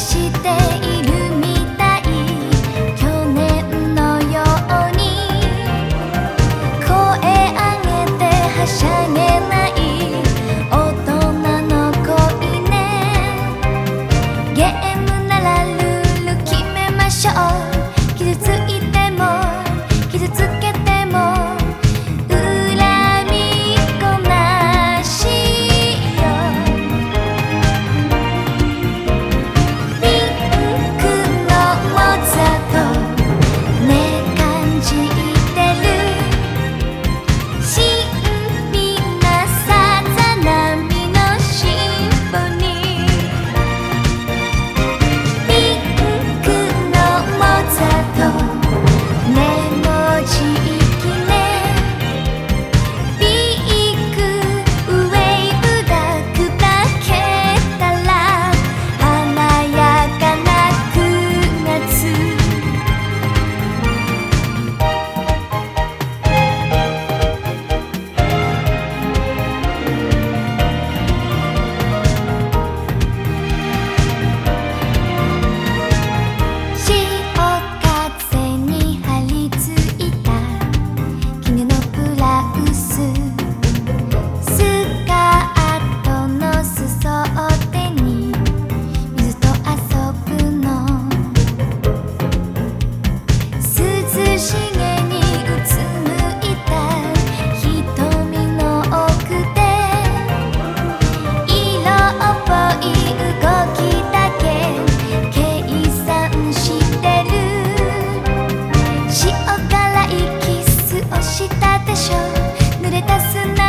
して essa